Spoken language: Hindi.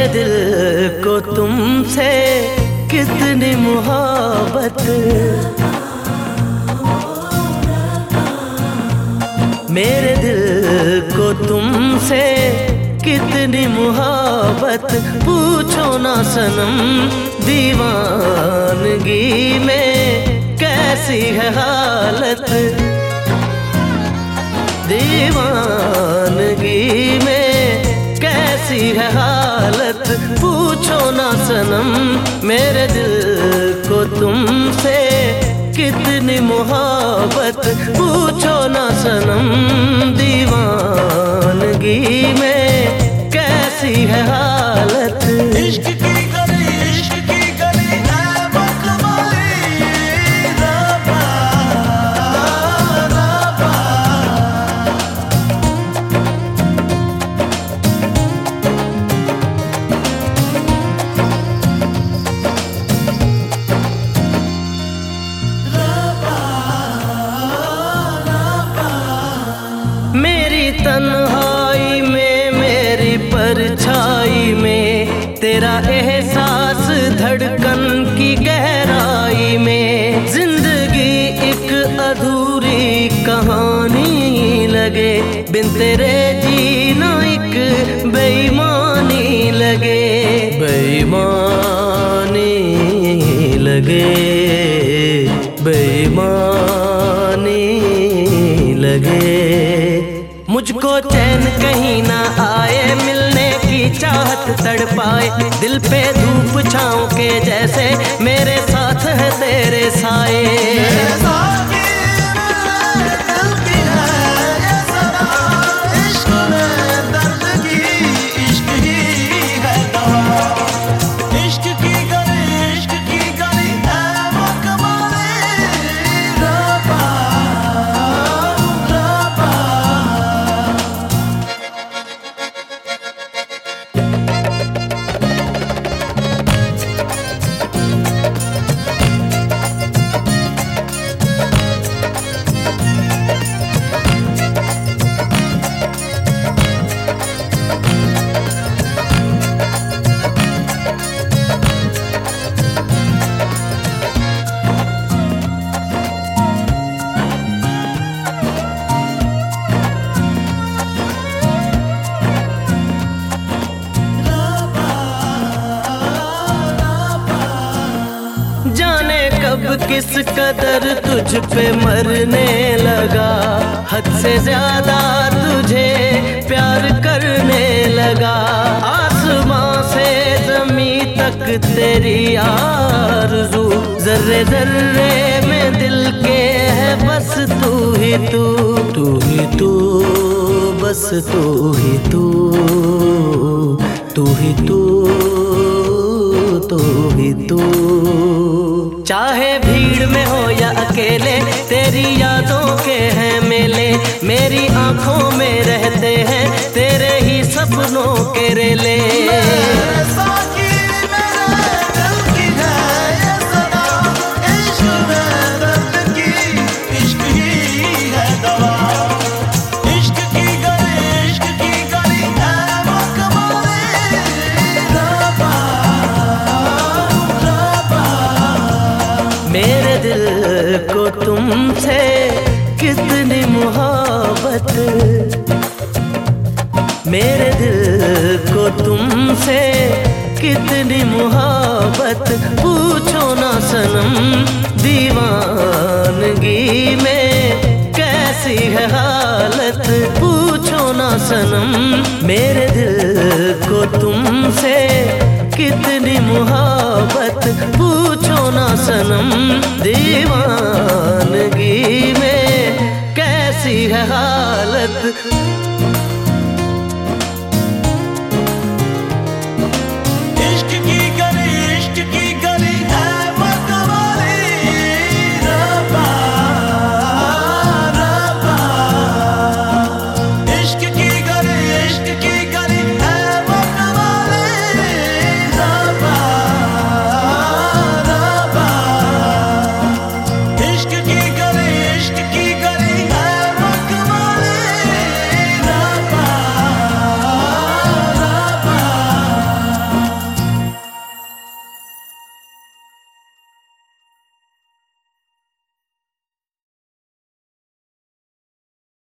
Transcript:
को तुमसे कितनी मोहब्बत। मेरे दिल को तुमसे कितनी मोहब्बत। पूछो ना सनम, दीवानगी में कैसी है हालत? दीवानगी सनम मेरे दिल को तुमसे कितनी मोहब्बत? पूछो ना सनम दीवानगी में कहानी लगे, बिन तेरे जीना एक बेईमानी लगे। बेईमानी लगे बेईमानी लगे। मुझको चैन कहीं ना आए, मिलने की चाहत तड़पाए। दिल पे धूप छाँव के जैसे मेरे साथ है तेरे साए। किस कदर तुझ पे मरने लगा। हद से ज़्यादा तुझे प्यार करने लगा। आसमां से जमी तक तेरी आरज़ू। जर्रे जर्रे में दिल के है बस तू ही तू। तू ही तू, बस तू ही तू। तू ही तू तू ही तू। चाहे भीड़ में हो या अकेले, तेरी यादों के हैं मेले। मेरी आँखों में रहते हैं तेरे ही सपनों के रेले। को तुमसे कितनी मोहब्बत। मेरे दिल को तुमसे कितनी मोहब्बत। पूछो ना सनम, दीवानगी में कैसी है हालत। पूछो ना सनम, मेरे दिल को तुमसे कितनी मोहब्बत। पूछो सोना सनम दीवानगी में कैसी है हालत?